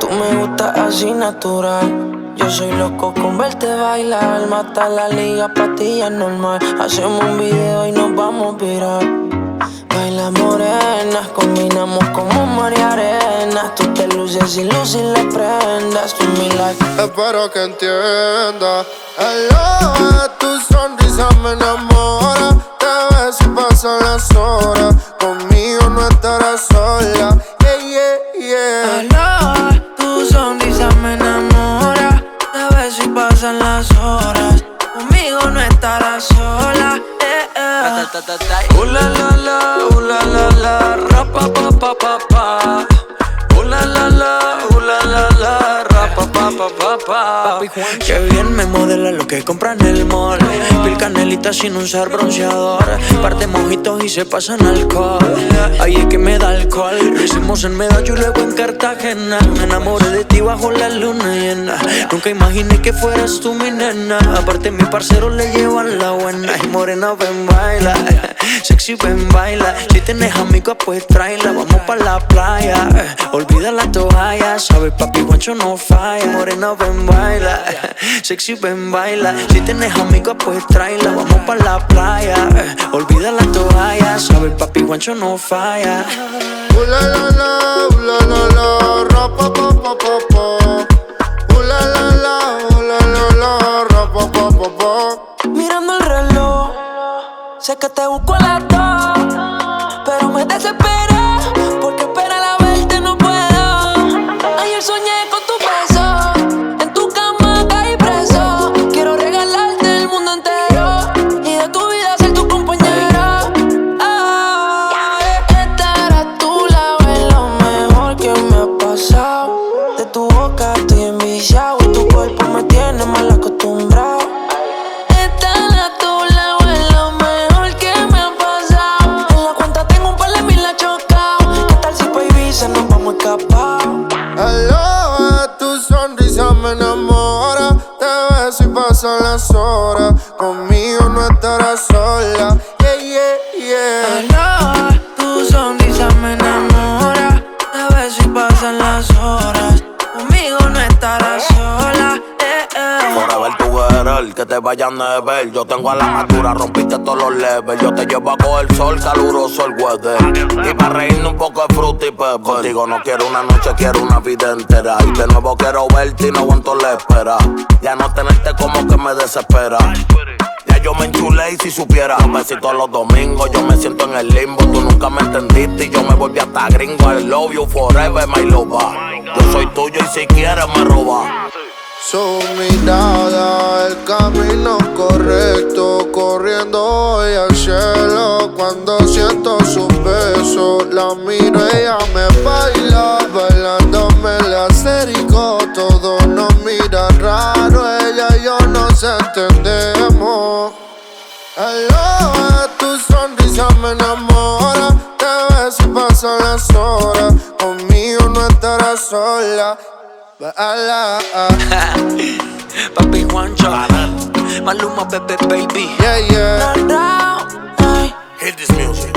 Tú me gustas así natural. Yo soy loco con verte bailar. Mata la liga, patilla normal. Hacemos un video y nos vamos a virar. Baila morenas, combinamos como María Arena. Tú te luces y luces las prendas. Tú mi life. Espero que entienda. Hello, tu sonrisa me enamora. Te ves y pasan las horas. Conmigo Y pasan las horas. Conmigo no estarás sola. Eh, eh. Uh la la la, uh la la la, ra pa pa pa pa. Uh la la la, uh la la la, ra pa pa pa pa pa. Que bien me modela lo que compra en el mall. Pil canelita sin usar bronceador. Parte mojitos y se pasan alcohol. Ahí es que me da alcohol. Lo hicimos en Medallo y luego en Cartagena. Me enamoré de ti bajo la luna llena. Nunca imaginé que fueras tú mi nena. Aparte, mi parcero le llevan la buena. Y morena, ven, baila. Sexy, ven, baila. Si tienes amigos, pues tráela. Vamos pa' la playa. Olvida la toalla. Sabes, papi, guancho no falla. Morena, ven, baila. Sexy, ven, baila. Si tienes amigos, pues tráela. Vamos pa' la playa. Olvida la toalla. Sabes, papi, guancho no falla. Uh la la la, uh la la la, ra pa pa pa pa. Uh la la la, uh la la la, ra pa pa pa. Mirando el reloj, sé que te busco a las dos, pero me desespera pasan las horas. Eh. Forever together, que te vayan de ver. Yo tengo a la altura, rompiste todos los levels. Yo te llevo a coger sol, caluroso el weather. Y para reírme un poco de fruta y pepper. Contigo no quiero una noche, quiero una vida entera. Y de nuevo quiero verte y no aguanto la espera. Ya no tenerte como que me desespera. Ya yo me enchulé y si supiera Un besito los domingos, yo me siento en el limbo Tú nunca me entendiste y yo me volví hasta gringo I love you forever, my lover Yo soy tuyo y si quieres me roba Su mirada, el camino correcto, corriendo hoy al cielo. Cuando siento su beso, la miro, ella me baila, bailando me le acerco. Todos nos miran raro, ella y yo nos entendemos. Hello, tu sonrisa me enamora. Te ves y pasan las horas. Conmigo no estarás sola. Baila. Uh. Papi Juancho, Maluma, Pepe, baby. Yeah, yeah. Ay. Hit this music